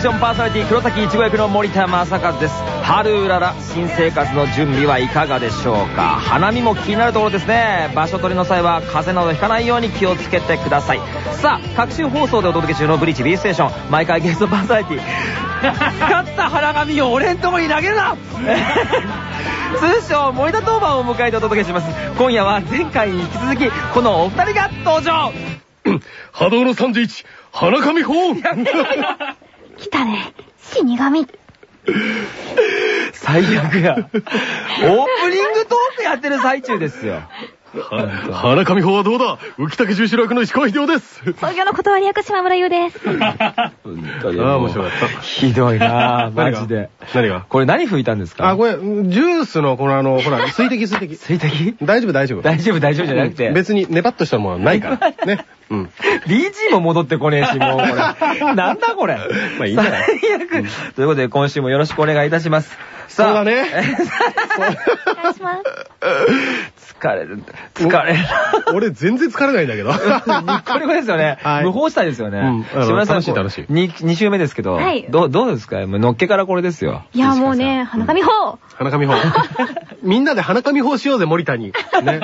ーションパーソナリティ黒崎いちご役の森田正和です。春うらら新生活の準備はいかがでしょうか？花見も気になるところですね。場所取りの際は風邪などひかないように気をつけてください。さあ各種放送でお届け中のブリーチ B ステーション。毎回ゲストパーソナリティ使った腹紙を俺んとこに投げるな！通称森田当番を迎えてお届けします。今夜は前回に引き続きこのお二人が登場。波動の31、花神法。死神。最悪やオープニングトークやってる最中ですよ花神法はどうだ？浮竹十四郎役の石川秀夫です。創業の断り役島村優です。ああ、面白かった。ひどいなぁマジで何が？これ何吹いたんですか？あ、これ、ジュースのこのあの、ほら、水滴水滴。水滴？大丈夫大丈夫。大丈夫大丈夫じゃなくて別にネバッとしたものはないから。ね。うん。BG も戻ってこねえし、もうこれ。なんだこれ。まあいいんじゃない？最悪。ということで今週もよろしくお願いいたします。さあ。そうだねお願いします。疲れる。疲れる。俺全然疲れないんだけど。にっこりこですよね。はい無法地帯ですよね。うんあの島田さん楽しい楽しいに2週目ですけど、はいどうどうですか？もうのっけからこれですよ。いや、もうね、花神法。花神法。みんなで花神法しようぜ、森田に。ね。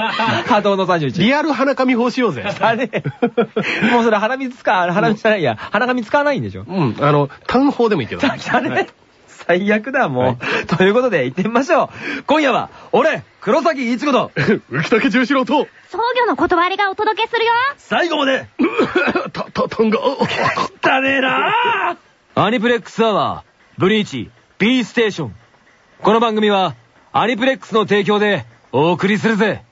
波動の31。リアル花神法しようぜ。あれ もうそれ鼻水使う、鼻水じゃないや、鼻紙使わないんでしょ？うん。あの、単法でもいいけど。あれ最悪だ、もう。ということで、行ってみましょう。今夜は、俺、黒崎一子と、浮竹十四郎と、創業の断りがお届けするよ。最後まで、た、た、たんが、汚ねえなアニプレックスアワー、ブリーチ、B ステーション。この番組は、アニプレックスの提供で、お送りするぜ。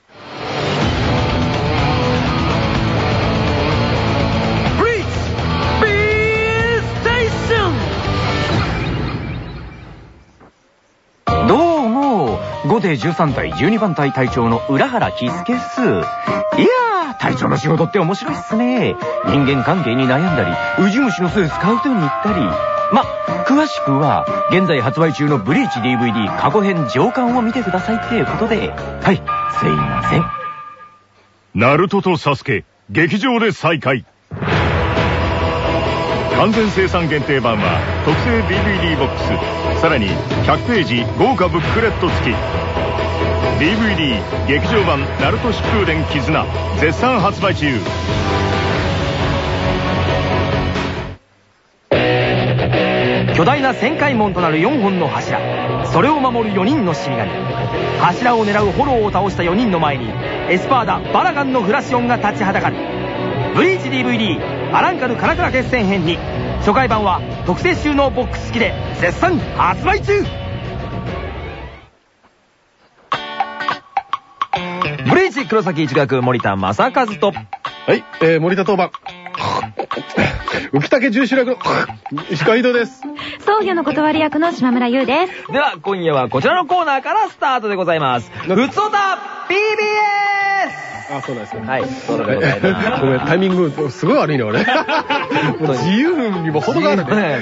も、5艇13隊12番隊隊長の浦原喜助っす。いやー、隊長の仕事って面白いっすね。人間関係に悩んだり、ウジ虫の巣スカウトに行ったり。ま、詳しくは、現在発売中のブリーチ DVD 過去編上巻を見てくださいっていうことで、はい、すいません。ナルトとサスケ、劇場で再会。完全生産限定版は特製 DVD ボックス、さらに100ページ豪華ブックレット付き。DVD 劇場版ナルト疾風伝絆、絶賛発売中。巨大な旋回門となる4本の柱それを守る4人の死神柱を狙うホローを倒した4人の前にエスパーダバラガンのフラシオンが立ちはだかるブリーチ DVD アランカルカラクラ決戦編に初回版は特製収納ボックス付きで絶賛発売中ブリーチ黒崎一学森田正和とはい、えー、森田当番。浮竹十四郎役の、石川秀夫です。創業の断り役の島村優です。では今夜はこちらのコーナーからスタートでございますふつおた BBS あ、そうなんですよ。はいそございますごめん、タイミング、すごい悪いね、俺。自由にも程があるね。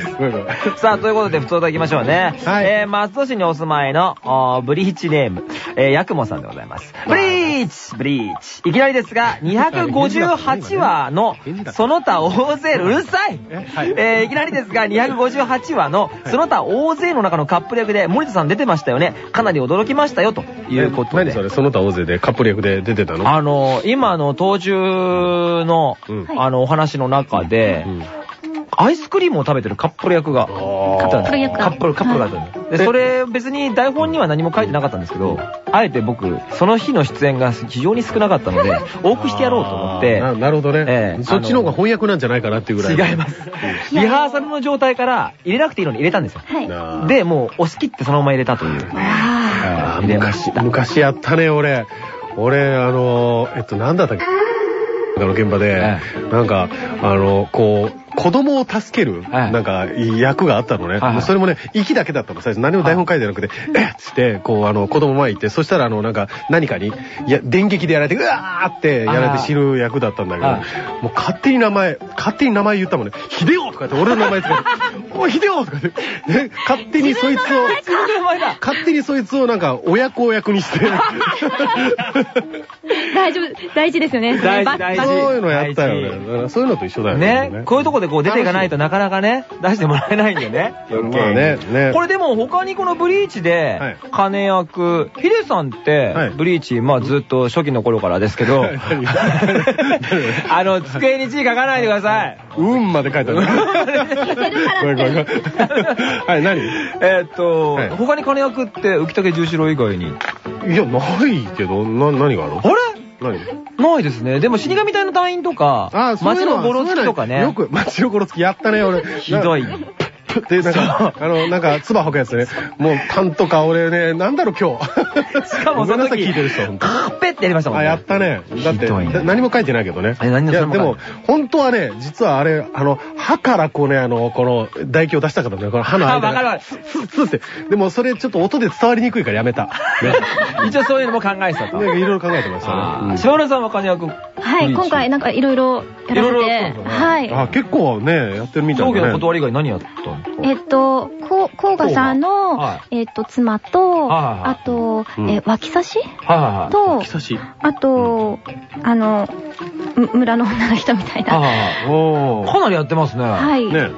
さあ、ということで、普通と行きましょうね。はいえー、松戸市にお住まいの、ブリーチネーム、えー、ヤクモさんでございます。ブリーチブリーチいきなりですが、258話の、その他大勢、うるさいはいえー、いきなりですが、258話の、その他大勢の中のカップル役で、森田さん出てましたよね。かなり驚きましたよ、ということで。何それ、その他大勢でカップル役で出てたの？あの、今の当中の、うん。あの、お話の中で、うん。アイスクリームを食べてるカップル役が、カップル役カップル、カップルがあったんでそれ別に台本には何も書いてなかったんですけど、あえて僕、その日の出演が非常に少なかったので、多くしてやろうと思って、ななるほどね、ええ。そっちの方が翻訳なんじゃないかなっていうぐらい。違います。リハーサルの状態から入れなくていいのに入れたんですよ。で、もう押し切ってそのまま入れたという。昔、た。昔やったね、俺。俺、あのー、えっと、なんだったっけ？あの現場で、え。なんか、あの、こう、子供を助ける、ええなんか、役があったのね。それもね、息だけだったの、最初。何も台本書いてなくて、えっつって、こう、あの、子供前行って、そしたら、あの、なんか、何かに、いや、電撃でやられて、うわーってやられて死ぬ役だったんだけどはい、もう勝手に名前、勝手に名前言ったもんね。秀夫とか言って、俺の名前つけて、おい、秀夫とか言って、ね、勝手にそいつを、勝手にそいつをなんか、親子役にして、大丈夫、大事ですよね。大事大事そういうのやったよ大ね。そういうのと一緒だよね。ね、こういうとこでこう出ていかないとなかなかね、出してもらえないんでね。余計に。まあねね。これでも他にこのブリーチはい。で、金役、ヒデさんってはい、ブリーチ、まあずっと初期の頃からですけど、何 あの、机に字書かないでください。運まで書いてある。はい、何？いえーっとはい、他に金役って浮竹十四郎以外に？や、ないけど、な、何がある？のあれ？何？ないですね。でも死神隊の隊員とか、あそういうのは街のゴロつきとかね。よく、街のゴロつきやったね、俺。ひどい。で、なんか、あの、なんか、唾吐くやつね。もう、タンとか俺ね、なんだろう、今日。しかもその時聞いてる人、カーペってやりましたもんあ、ね。やったね。だって、何も書いてないけどね。え何もいや、でも、本当はね、実はあれ、あの、歯からこうね、あの、この、唾液を出したかったんだよ。この歯の間あわかるわかるスッスッって。でも、それちょっと音で伝わりにくいからやめた。ね。一応そういうのも考えてたと。ねいろいろ考えてましたね。うん島村さんは金役。はい、今回なんかいろいろやらせてはい。あ、結構ね、やってるみたい上下の。断り以外何やったんですか？えっと、こう、甲賀さんのは、えっと、妻と、あと、うんえ、脇差し？はいはいはい。と。あと、あの、む村の女の人みたいな。かなりやってますね。はい。ね。へ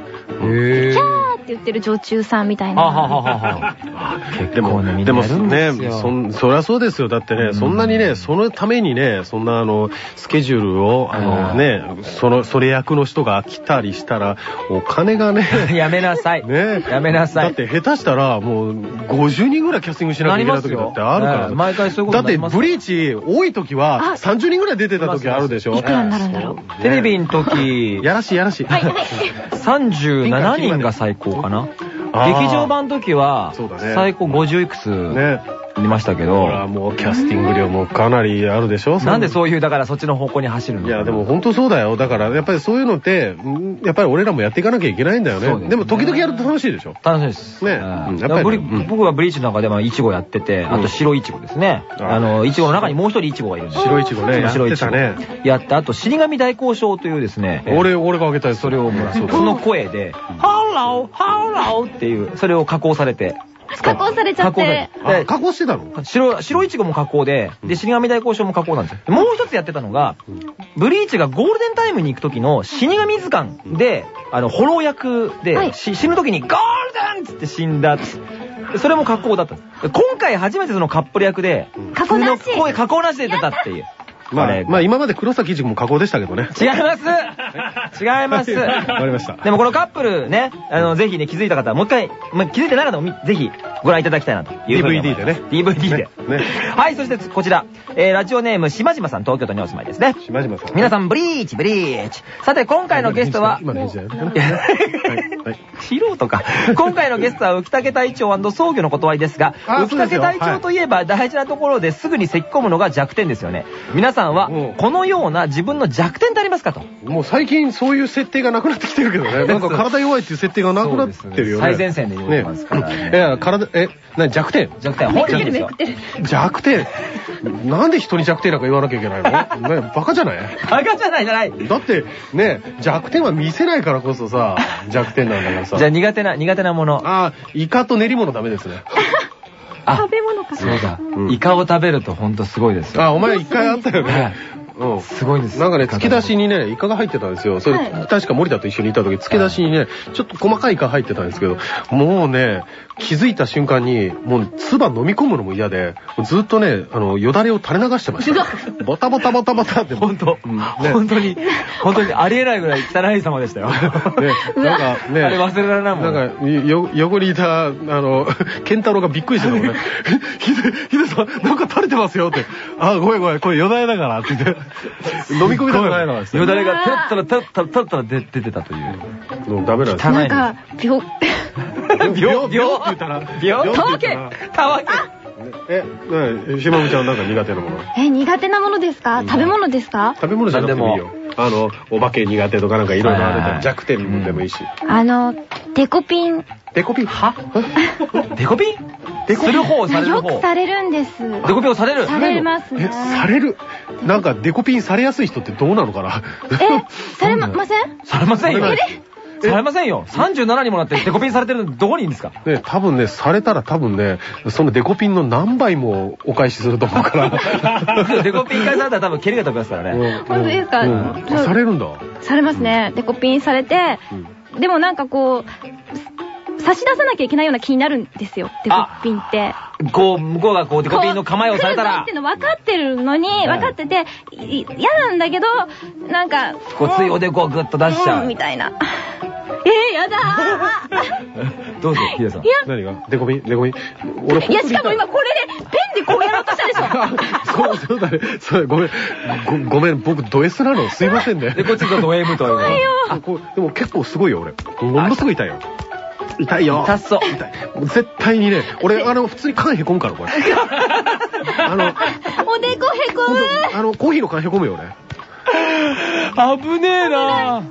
ーって言ってる常駐さんみたいな。あはははは。でも、ね、みんでもなやるんですね、よ。そん、そりゃそうですよ。だってね、そんなにね、そのためにね、そんなあの、スケジュールを、あのうんね、その、それ役の人が来たりしたら、お金がね、やめなさい。ね。やめなさい。だって下手したら、もう、50人ぐらいキャスティングしなきゃいけない時だってあるから。毎回そういうことだって、ブリーチ、多い時は、あ30人ぐらい出てた時あるでしょ。いくらになるんだろう。ねテレビの時、やらしいやらしい、はい。37人が最高かな。劇場版の時は最高50いくつね。いましたけほら、ど、もうキャスティング量もかなりあるでしょ？なんでそういう、だからそっちの方向に走るの？いや、でも本当そうだよ。だから、やっぱりそういうのって、んやっぱり俺らもやっていかなきゃいけないんだよね。ですねでも時々やると楽しいでしょ？楽しいです。ねやっぱり僕はブリーチの中でもイチゴやってて、あうんと白イチゴですね。ああの、イチゴの中にもう一人イチゴがいるんです白いちごね、や白いちごってたね。やった。あと、死神大交渉というですね、俺、俺があげたやつ。それをもう、その声で、ハロー、ハローっていう、それを加工されて。加工されちゃって。あ、で加工してたの？白、白いちごも加工で、で、死神大交渉も加工なんですよ。でもう一つやってたのが、ブリーチがゴールデンタイムに行く時の死神図鑑で、あの、ホロー役で、はい。し死ぬ時にゴールデンっつって死んだっつでそれも加工だった。んですで今回初めてそのカップル役で、加工なし。普通の声加工なしで出たっていう。まあまあ今まで黒崎一も加工でしたけどね。違います 違いますわかりました。でもこのカップルね、あの、ぜひね、気づいた方はもう一回、まあ気づいてなかったらもみぜひご覧いただきたいなというふうに思います DVD でね DVD で。ねねはい、そしてこちら、えー、ラジオネーム、しまじまさん、東京都にお住まいですね。島島さん。皆さん、ブリーチ、ブリーチ。さて、今回のゲストは、今の返事だよね。はい。はい。素人か。今回のゲストは浮竹隊長葬儀の断りですが、あ浮竹隊長といえば大事なところですぐに咳き込むのが弱点ですよね。皆さんはうん、このような自分の弱点ってありますかと。もう最近そういう設定がなくなってきてるけどね。なんか体弱いっていう設定がなくなってるよね。最前線で言われてますからねねいや、体、え、な弱点？弱点、本人ですよ。弱点？なんで人に弱点なんか言わなきゃいけないの？ねバカじゃない？バカじゃないじゃない。だって、ね、弱点は見せないからこそさ、弱点なんだからさ。じゃあ苦手な、苦手なもの。あー、イカと練り物ダメですね。あ食べ物かそうだう。んイカを食べるとほんとすごいですよ。あ、お前一回あったよはいね。うん。すごいです。なんかね、突き出しにね、イカが入ってたんですよ。それ、はい確か森田と一緒にいた時、突き出しにね、ちょっと細かいイカ入ってたんですけど、もうね、気づいた瞬間に、もう、唾飲み込むのも嫌で、ずっとね、あの、よだれを垂れ流してました。ボタボタボタボタって。本当うんね本当に、本当にありえないぐらい汚い様でしたよ。ね、なんかね、あれ忘れられないもん。なんか、よ、横にいた、あの、ケンタロウがびっくりしてたもんね。ヒデ、ヒデさん、なんか垂れてますよって。あ、ごめんごめん、これよだれだからって言って。飲み込みたくないのよだれがタラタラタラタラタラタラ出出てたという。もうダメなんです。なんか、病、秒秒って言ったら。秒秒たわけって言ったら。たわけえ、ね島美ちゃんなんか苦手なもの？え、苦手なものですか？食べ物ですか？食べ物じゃなくてもいいよ。あの、お化け苦手とかなんかいろいろあるじゃん弱点でもいいし。あの、デコピン。デコピン？は？デコピン？デコする方、されるよ方く。されるんです。デコピンをされる？されますね。え、。される？なんかデコピンされやすい人ってどうなのかな？え、されまません？されませんよ。されませんよ。37にもなってデコピンされてるのどこにいるんですか？ね、多分ね、されたら多分ね、そのデコピンの何倍もお返しすると思うから。デコピン返されたら多分蹴りが飛びますからね。うん本当ですか？されるんだ。されますね。デコピンされて、でもなんかこう、差し出さなきゃいけないような気になるんですよ。デコピンって。こう、向こうがこうデコピンの構えをされたらこう来るぞって、いうの分かってるのに、はい分かってて、い嫌なんだけど、なんか、こうついおでこをグッと出しちゃう。みたいな。えー、やだー どうぞ、ヒデさん。いや、何が？デコピンデコピン俺いや、しかも今これで、ペンでこうやろうとしたでしょ そう、そうだね。そう、ごめん。ごごめん、僕ド S なの。すいませんね。で、こっちがド M という。怖いよあこうでも結構すごいよ、俺。ものすごい痛いよ。痛いよ。痛そう。痛い。絶対にね、俺、あの、普通に缶へこむから、これ。あの、おでこへこむとあの、コーヒーの缶へこむよ、俺。危ねえな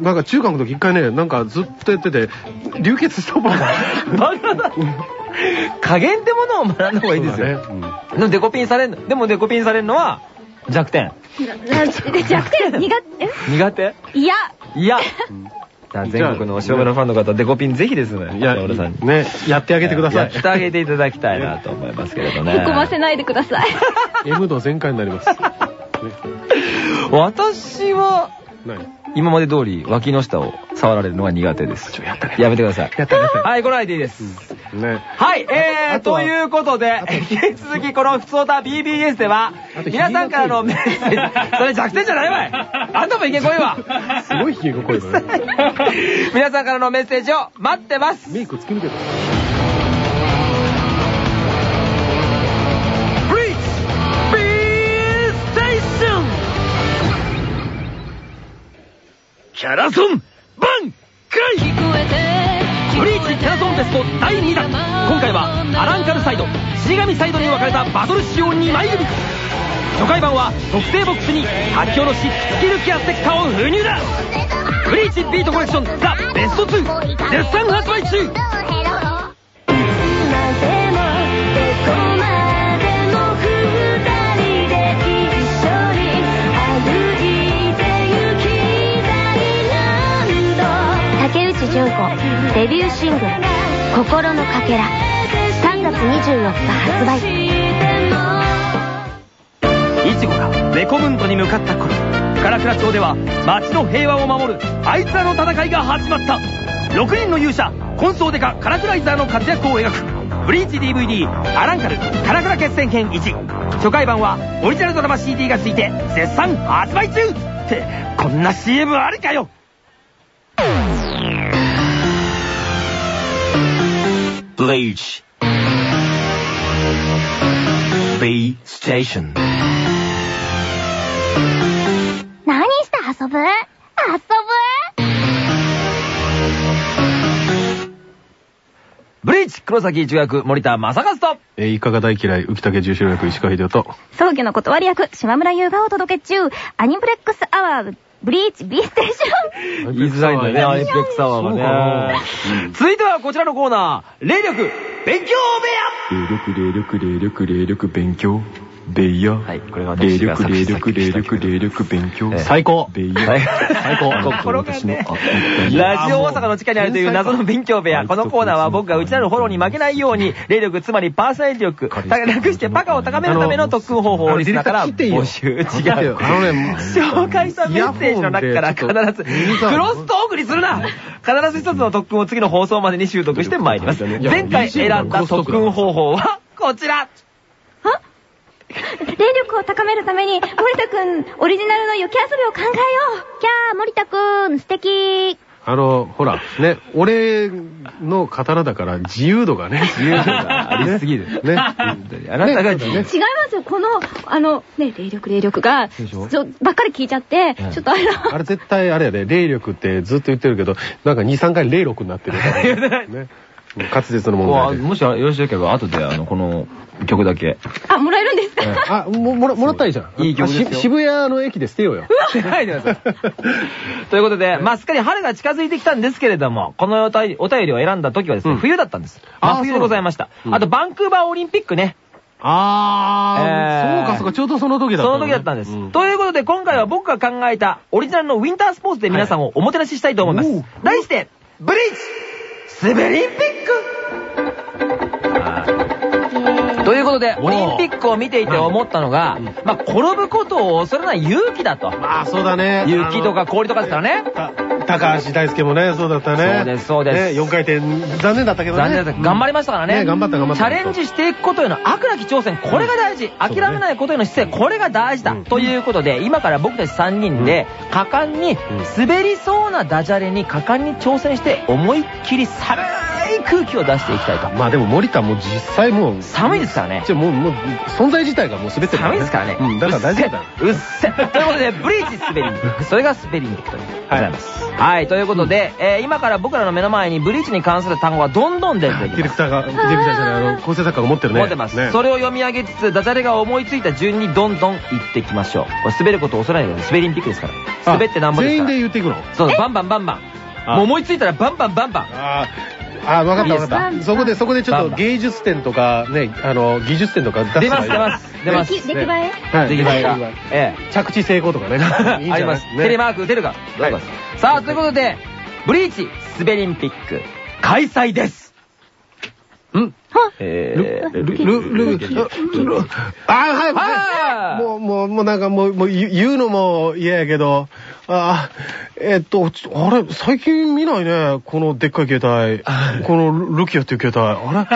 なんか中学の時一回ね、なんかずっとやってて、流血したもん。バカだ。加減ってものを学んだ方がいいですよ。そうだねでもデコピンされんの、でもデコピンされるのは弱点。弱点苦手、苦手？えいや、いや。じゃあ全国の塩村ファンの方、デコピンぜひですね、いや、さんに。ね、やってあげてください。やってあげていただきたいなと思いますけれどね。へ こませないでください。M 度全開になります。ね私は、何今まで通り脇の下を触られるのが苦手です。ちょやったねやめてください。やったやったはい、この間でいいです。ね。はい、えー、あということで、引き続きこの普通歌 BBS では皆さんからのメッセージ、それ弱点じゃないわいあんたもいけこいわすごいひげが濃いのね。皆さんからのメッセージを待ってますメイク突き抜けた。キャラソンバンクライブリーチキャラソンテスト第2弾。今回はアランカルサイド死神サイドに分かれたバトル仕様2枚組初回版は特製ボックスに書き下ろし突き抜きアステッカーを封入だ。ブリーチビートコレクションザ・ベスト2絶賛発売中。純子デビューシングル「心のかけら」3月24日発売。イチゴがレコムンドに向かった頃唐倉町では町の平和を守るあいつらの戦いが始まった。6人の勇者コンソーデカカラクライザーの活躍を描く。ブリーチ DVD アランカルカラクラ決戦編1初回版はオリジナルドラマ CD がついて絶賛発売中ってこんな CM ありかよ。ブリーチ B ステーション何して遊ぶ？遊ぶ？ブリーチ黒崎一役森田正和と。えー、イカが大嫌い、浮竹重視役、石川秀夫と。葬儀の断り役、島村優がお届け中、アニプレックスアワー、ブリーチ B ステーション。言いづらいんだね、アニプレックスアワーそうか。がね。続いてはこちらのコーナー、霊力勉強部屋。霊力霊力霊力霊力勉強。ベイヤはいこれが霊私が力霊力霊作詞した力霊力勉強。ええ。最高。ベイはいヤ最高。心がねラジオ大阪の地下にあるという謎の勉強部屋。このコーナーは僕が内なるフォローに負けないように、霊力、つまりパーソナリティ力、略してパカを高めるための特訓方法をリスナーから募集。違う。紹介したメッセージの中から必ず、クロストークにするな。必ず一つの特訓を次の放送までに習得してまいります。前回選んだ特訓方法はこちら 霊力を高めるために、森田くん、オリジナルの雪遊びを考えよう。キャー、森田くん、素敵。あの、ほら、ね、俺の刀だから自由度がね。自由度がありすぎるね。あなたがね違いますよ、この、あの、ね、霊力、霊力が、ばっかり聞いちゃって、うんちょっとあの、あれ絶対あれやで、霊力ってずっと言ってるけど、なんか2、3回霊力になってるからね。ね滑舌の問題で。もしよろしければ、後で、あの、この曲だけ。あ、もらえるんですか？あ、も、もら、もらったらいいじゃん。いい曲ですよ渋谷の駅で捨てようよ。はい、でください。ということで、まあ、すっかり春が近づいてきたんですけれども、このお便りお便りを選んだ時はですね、うん冬だったんです。真冬でございました。あと、バンクーバーオリンピックね。あー、えーそうかそうか、ちょうどその時だったその時だったんです。うんということで、今回は僕が考えたオリジナルのウィンタースポーツで皆さんをおもてなししたいと思います。題して、ブリーチ滑りンピックということで、オリンピックを見ていて思ったのが、まあ、転ぶことを恐れない勇気だと。まあ、そうだね。雪とか氷とかですからね。た高橋大輔もね、そうだったね。そうですそうですね、4回転、残念だったけどね。残念だった。頑張りましたからね。ね頑張った頑張ったチャレンジしていくことへの悪なき挑戦、これが大事。諦めないことへの姿勢、これが大事だ。うんということで、今から僕たち3人で、果敢に、滑りそうなダジャレに果敢に挑戦して、思いっきり寒い空気を出していきたいと。まあでも森田も実際もう、寒いですからね。じゃあもう、もう、存在自体がもう滑ってる寒いですからね。うん、だから大丈夫だよ。うっせ。うっせということで、ブリーチ滑りに行く。それが滑りに行くということでございます。はい、ということで、えー今から僕らの目の前にブリーチに関する単語がどんどん出てきますディレク。ターが、ディレクターじゃない、あの、構成作家が持ってるね。持ってます、ねそれを読み上げつつダジャレが思いついた順にどんどん言っていきましょうこれ滑ることを恐れないでね滑りンピックですからあ滑ってなんぼです全員からで言っていくの？そうバンバンバンバンあもう思いついたらバンバンバンバンあーあー、わかったわかった。そこで、そこでちょっと芸術点とか、ね、あの、技術点とか出出したらい。います出ます。出ます。出来出来栄え？はい。出来栄え。がえ。着地成功とかね。あります。テレマーク打てるか？どうぞはい。さあということでブリーチ滑りンピック開催です。うん。えール、ル、ル、ル、あー、はい、ははいい。もう、もう、もうなんかもう、もう言うのも嫌やけど、あーえっと、あれ、最近見ないね、このでっかい携帯。このルルキアっていう携帯。あ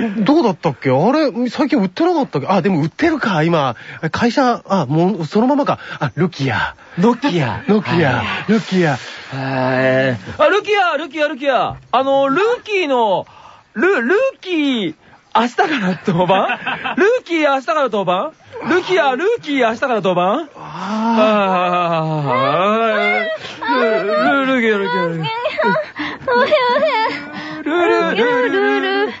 れ？どうだったっけ？あれ、最近売ってなかったっけ？あ、でも売ってるか、今。会社、あ、もう、そのままか。あ、ルキア。ノキアノキア、ルキア。はいあ、ルキア、ルキア、ルキア。あの、ルーキーの、ル、ルーキー、明日から当番 ルーキー明日から当番ルキア、ルーキー明日から当番あはい。ル、ル、ルキア、ルキア、ルキア。ル、ル、ル、ル、ル、ル。ー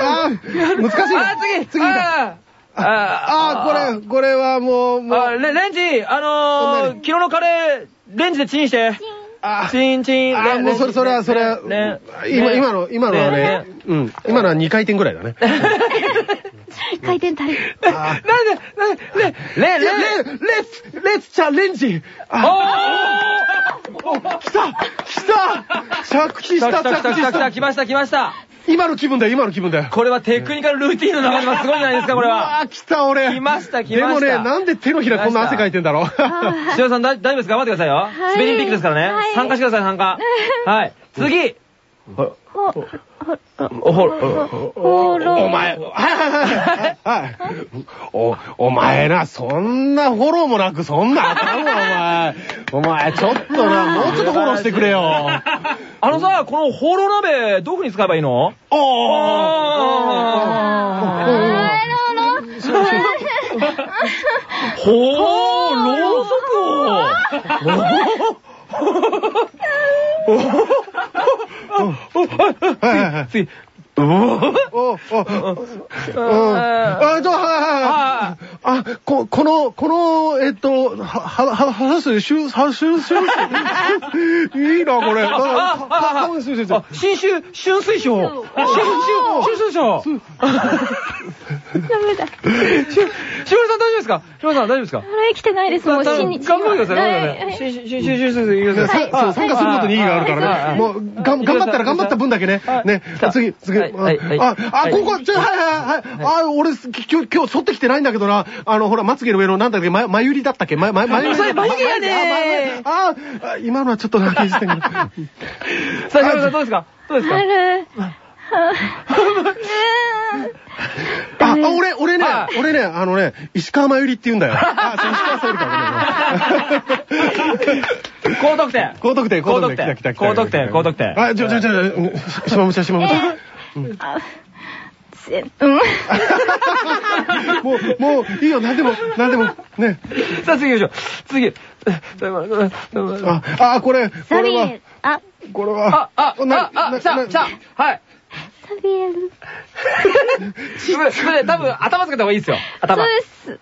あー、難しい。あ、次次だ。あーあー、これ、これはもう、もう。あ、レレンジ、あのー、何昨日のカレー、レンジでチンして。あチンチン。あーもうそれ、それは、それは、ね今、今の、今のはね、うん、今のは2回転ぐらいだね。回転足りなんで、なんで、レ、レ、レ、レ、レ、レッツ、レッツチャレンジ。おあー来た来た。着地来したた、来た。来た来た来た、着地した来ました来ました。今の気分だよ、今の気分だよ。これはテクニカルルーティーンの中ではすごいんじゃないですか、これうは。わー来た、俺。来ました来ましたでもね、なんで手のひらこんな汗かいてんだろう。しおさん大丈夫ですか？頑張ってくださいよ。いスペリンピックですからねはい。参加してください、参加。はい。次。ほ、おほ、ほろ。お前、はいはいはいはい。お、お前な、そんなフォローもなく、そんなあかんわ、お前。お前、ちょっとな、もうちょっとフォローしてくれよ。あのさ、このホーロー鍋、どういう風に使えばいいの？おあーほー、ろうそくを。はいはいはい。次。おおおうん。あ、ちょ、はいはいはい。あ、こ、この、この、えっと、は、は、は、はす、しゅ、は、しゅ、しゅ、いいな、これ。あ、あ、あ、あ、新種、春水晶。春水晶。ダメだ。しおりさん大丈夫ですかしおりさん大丈夫ですか腹生きてないです、もう、死に。頑張ってください、頑張ってください。はい新種、新種、新種、新種、さそう参加することに意義があるからね。もう、がん、頑張ったら頑張った分だけね。ね。次、次。はいはいはいあ、あ、ここ、ちょ、はいはいはい。あ、俺、今日、今日、剃ってきてないんだけどな。あの、ほら、まつげの上の、なんだっけ、ま、まゆりだったっけま、ま、まゆり。それ眉毛やねあ、あ、今のはちょっとなんかいじってんけど。さあ、しおりさんどうですか？どうですか？春。あ、あ俺、俺ねは、俺ね、あのね、石川まゆりって言うんだよ。あ、そう、石川さゆりか。高得点。高得点、高得点。高得点来た来た来た高得点高得点あ、ちょ、ちょ、ちょ、しまむちうん。もう、もう、いいよ、なんでも、なんでも、ね。さあ、次行きましょう。次。あ、あ、これ、これはサビ、あ、これは。あ、あ、なあ、あ、な来た、な来たはい。サビエル。ごめん、それ多分頭つけた方がいいですよ。そう頭。です。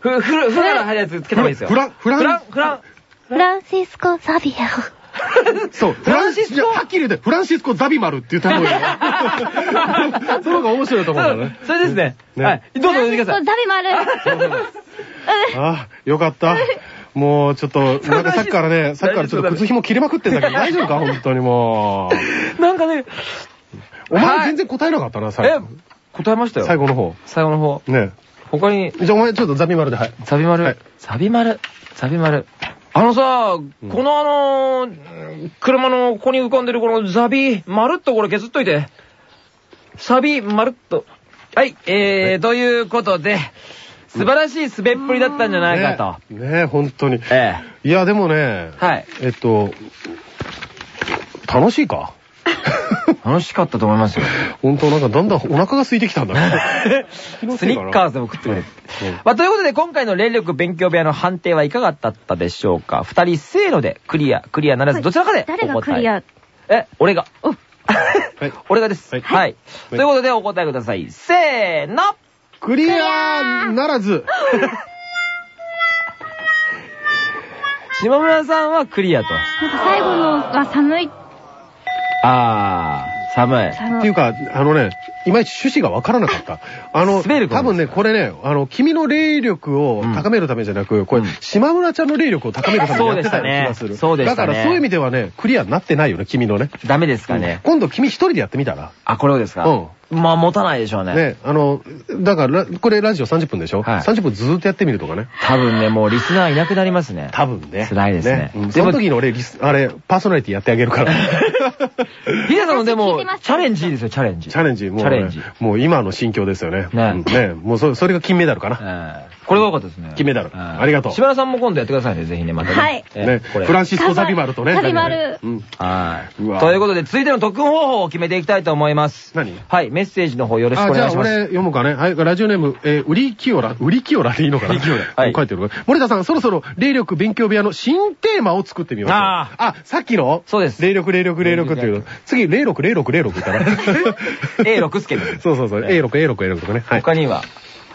ふ、ふる、ふらの入るやつつけた方がいいですよ。フランフランフラン、フラン。フランシスコ・サビエル。そう、フランシスコ？はっきり言って、フランシスコ・ザビマルって言った方がいいよ。その方が面白いと思うんだよね。それですね。ねはい。どうぞ、ください。フランシスコ・ザビマル。あ あ、よかった。もうちょっと、なんかさっきからね、さっきからちょっと靴紐切れまくってんだけど、大丈夫か？本当にもなんかね、う。お前全然答えなかったな、最え後。、答えましたよ。最後の方。最後の方。ね他に、じゃあお前ちょっとザビマルで、はい。サビマはいル、サビマル、サビマル。あのさ、このあのー、車のここに浮かんでるこのザビ、まるっとこれ削っといて。サビ、まるっと。はい、えー、ということで、素晴らしい滑っぷりだったんじゃないかと。ねね本当に。えいや、でもねえ、はい。えっと、楽しいか？楽しかったと思いますよ。本当なんかだんだんお腹が空いてきたんだね。スニッカーズでも食ってくれ。うんまあ、ということで今回の霊力勉強部屋の判定はいかがだったでしょうか？二人せーのでクリア、クリアならずどちらかでお答え。誰がクリア？え、俺が。はい 俺がです。ははいい。ということでお答えください。せーのクリアならず。島 村さんはクリアと。なんか最後のが寒い。あー、寒い。寒っていうか、あのね、いまいち趣旨がわからなかった。あの、滑る多分ね、これね、あの、君の霊力を高めるためじゃなく、これうん、島村ちゃんの霊力を高めるためにやってたような気がする。そうでしたねそうでしたねだからそういう意味ではね、クリアになってないよね、君のね。ダメですかね。今度君一人でやってみたら。あ、これをですか？うん。まあ、持たないでしょうね。ね、あの、だから、これラジオ30分でしょ？はい ?30 分ずーっとやってみるとかね。多分ね、もうリスナーいなくなりますね。多分ね。辛いですねうんでもその時に俺、リス、あれ、パーソナリティやってあげるから。ヒデさんのでもチャレンジですよ、チャレンジ。チャレンジ、もう、ね、チャレンジ。もう今の心境ですよね。ねうんね。もうそ、それが金メダルかな。ええこれが良かったですね。金メダルええありがとう島田さんも今度やってくださいね、ぜひね、またね。はいええね。これフランシスコ・ザビマルとね。ザビマルうん。はい。うわということで、続いての特訓方法を決めていきたいと思います。何？はい、メッセージの方よろしくあ、じゃあお願いします。俺読むかね。はい、ラジオネーム、えー、ウリキオラ、ウリキオラでいいのかな？ウリキオラはい書いてる森田さん、そろそろ霊力勉強部屋の新テーマを作ってみましょう。ああ、さっきの？そうです霊力、霊力、霊力っていうの？次、霊力、霊力、霊力いたら。A6 スケです。そうそうそう。A6、A6、A6 とかね。はい。他には、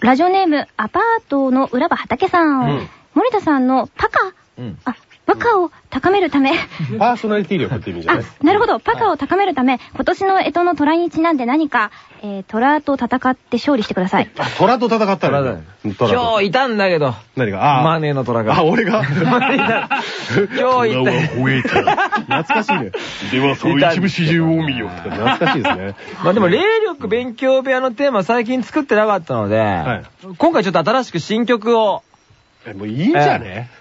ラジオネーム、アパートの裏場畑さん。うん森田さんのパカ、うん。あ、パカを高めるため、パーソナリティ力って意味じゃあない、なるほど、パカを高めるため、今年の干支の虎にちなんで何か、えー、虎と戦って勝利してください。あ、虎と戦ったら虎だうん虎と今日いたんだけど、何が？あーマネーの虎が。あ、俺が？今日いた。吠えた。懐かしいね。ではその一部始終を見よ。懐かしいですね。まあでも、霊力勉強部屋のテーマ最近作ってなかったので、い今回ちょっと新しく新曲を、え、もういいんじゃねえも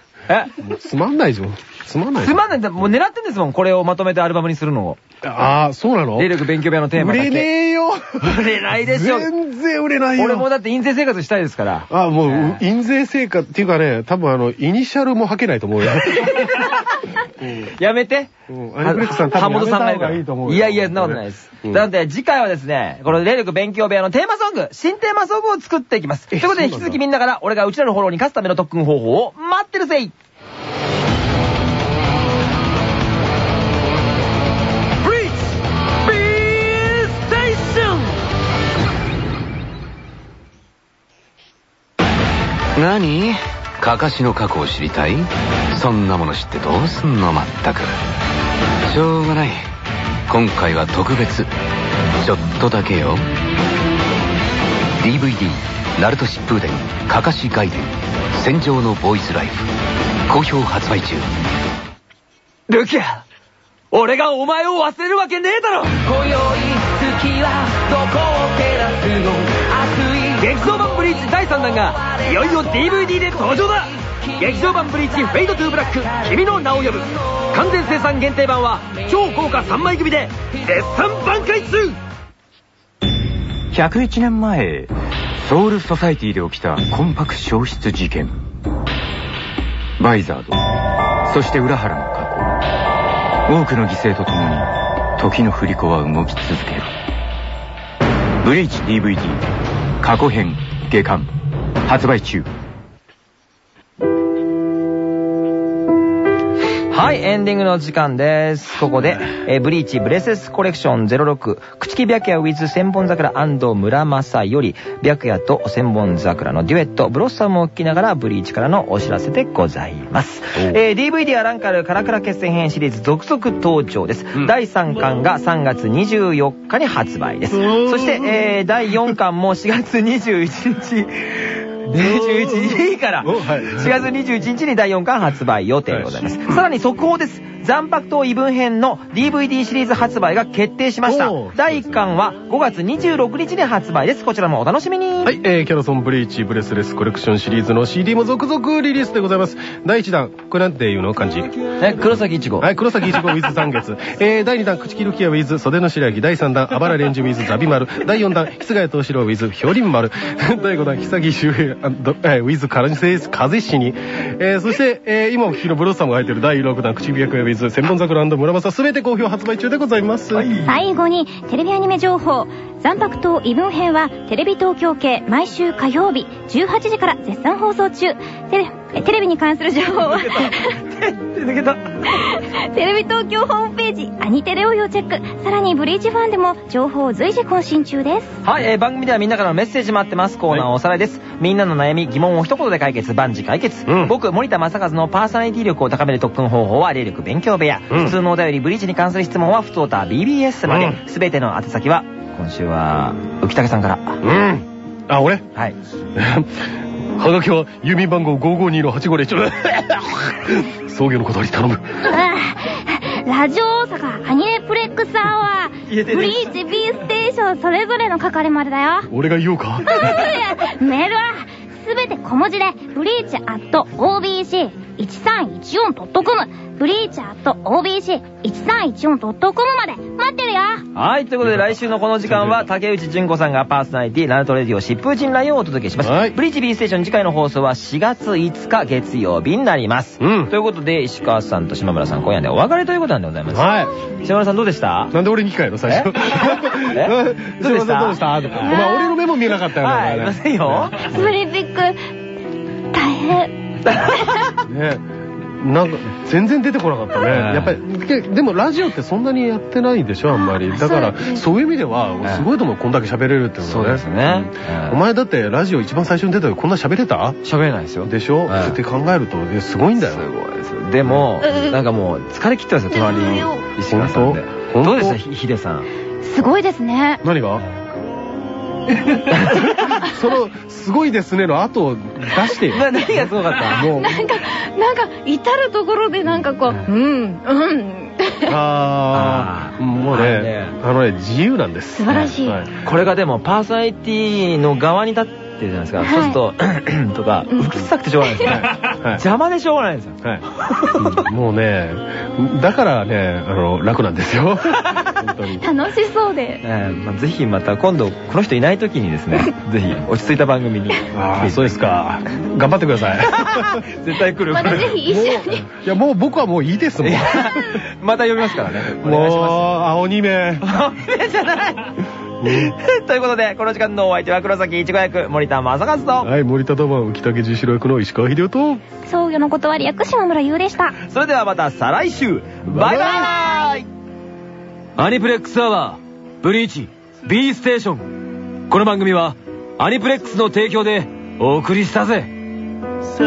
うつまんないぞ。つまんないぞつまんないもう狙ってんですもん、これをまとめてアルバムにするのを。ああ、そうなの？霊力勉強部屋のテーマ売だけ。れねえよ。売れないでしょ。全然売れないよ。俺もだって印税生活したいですから。あ、もう、ね印税成果っていうかね、多分あの、イニシャルも吐けないと思うよ。やめて。うんアニプレックスさん多分やめた方がいいと思ういやいや、そんなことないです。うんなので、次回はですね、この霊力勉強部屋のテーマソング、新テーマソングを作っていきます。とえいうことで、引き続きみんなから、俺がうちらのフォローに勝つための特訓方法を待ってるぜい何？かかしの過去を知りたい？そんなもの知ってどうすんの？まったく。しょうがない。今回は特別。ちょっとだけよ。DVD「ナルト疾風伝かかし外伝戦場のボーイズライフ」好評発売中。ルキア俺がお前を忘れるわけねえだろ！今宵月はどこを照らすの？劇場版ブリーチ第3弾がいよいよ DVD で登場だ。劇場版ブリーチフェイドトゥブラック君の名を呼ぶ。完全生産限定版は超豪華3枚組で絶賛挽回中。101年前ソウルソサイティで起きたコンパク消失事件。バイザードそして浦原の過去。多くの犠牲とともに時の振り子は動き続ける。ブリーチ DVD 過去編下巻発売中。はい、エンディングの時間です。ここで、えーブリーチブレセスコレクション06、朽木白夜 with 千本桜村正より、白夜と千本桜のデュエット、ブロッサムを聴きながらブリーチからのお知らせでございます。えー DVD アランカルカラクラ決戦編シリーズ続々登場です。第3巻が3月24日に発売です。そして、えー第4巻も4月21日、21日から、おはい4月21日に第4巻発売予定でございます。さらに速報です。残白刀異文編の DVD シリーズ発売が決定しました。第1巻は5月26日に発売です。こちらもお楽しみに。はい、えー、キャラソンブリーチブレスレスコレクションシリーズの CD も続々リリースでございます。第1弾、これなんていうの漢字。え、黒崎一護。はい、黒崎一護 with 残月。えー、第2弾、口切るキア with 袖の白木。第3弾、あばらレンジ with ザビ丸。第4弾、室ヶ谷東四郎 with ひょりん丸。第5弾、久木周平、あどえー、with 風風死に。えー、そして、えー、今お聞きのブロッサムが入ってる第6弾、口火役や with 千本桜村正すべて好評発売中でございます。はい。最後にテレビアニメ情報残白刀異文編はテレビ東京系毎週火曜日18時から絶賛放送中テレえテレビに関する情報は？抜けた。テレビ東京ホームページアニテレを要チェックさらにブリーチファンでも情報を随時更新中ですはい、えー番組ではみんなからのメッセージ待ってます。コーナーおさらいです。みんなの悩み、疑問を一言で解決、万事解決。うん僕、森田正和のパーソナリティ力を高める特訓方法は、霊力勉強部屋。うん普通のお便り、ブリーチに関する質問は、ふつおた BBS まで。うんすべての宛先は、今週は、浮竹さんから。うん。あ、俺？はい。はがきは郵便番号552-8501創 業のことり頼む。ラジオ大阪アニエプレックスアワー。ブリーチ B ステーションそれぞれの係までだよ。俺が言おうか？メールはすべて小文字でブリーチアット OBC 1314.com、フリーチャーと OBC1314.com まで待ってるよはい、ということで来週のこの時間は竹内純子さんがパーソナリティ、ラルトレディオ疾風陣ンをお届けします。はい、ブリーチ B ステーション次回の放送は4月5日月曜日になります。うん。ということで、石川さんと島村さん今夜でお別れということなんでございます。はい。島村さんどうでした？なんで俺に聞かれの？最初。どうでした？どうでした？お前俺の目も見えなかったよね。はい、いませんよ。スリピック、大変。ね。なんか、全然出てこなかったね。はいやっぱり、ででもラジオってそんなにやってないでしょ、あんまり。だから、そういう意味では、すごいと思う、こんだけ喋れるっていうのはね。そうですね。うん。お前だってラジオ一番最初に出た時こんな喋れた？喋れないですよ。でしょ？はいって考えると、えすごいんだよ。す。ごいです。でも、なんかもう疲れ切ってますよ、隣に。石川さんで。本当？どうでした、ひヒデさん。すごいですね。何が？その、すごいですねの後を出してよ。な何がすごかった？もう、なんかなんか至る所でなんかこううん。うんあー、もうねね、あのね、自由なんです。素晴らしい。はい。これがでもパーソナリティの側に立ってるじゃないですか。はいそうすると、とか、うんうるさくてしょうがないですよ。はい邪魔でしょうがないんですよ。もうね、だからね、あの、楽なんですよ。楽しそうでえーまあぜひまた今度この人いない時にですね、ぜひ落ち着いた番組に。ああ、そうですか。頑張ってください。絶対来る。またぜひ一緒にいや、もう僕はもういいですもん。また呼びますからね。おもう、願いします。青二名。じゃない。ということで、この時間のお相手は黒崎いちご役、森田正和と、はい、森田玉浮竹十四郎役の石川秀夫と、僧侶の断り役島村優でした。それではまた再来週、バイバイ。アニプレックスアワー、ブリーチ、B ステーション。この番組は、アニプレックスの提供でお送りしたぜ。さ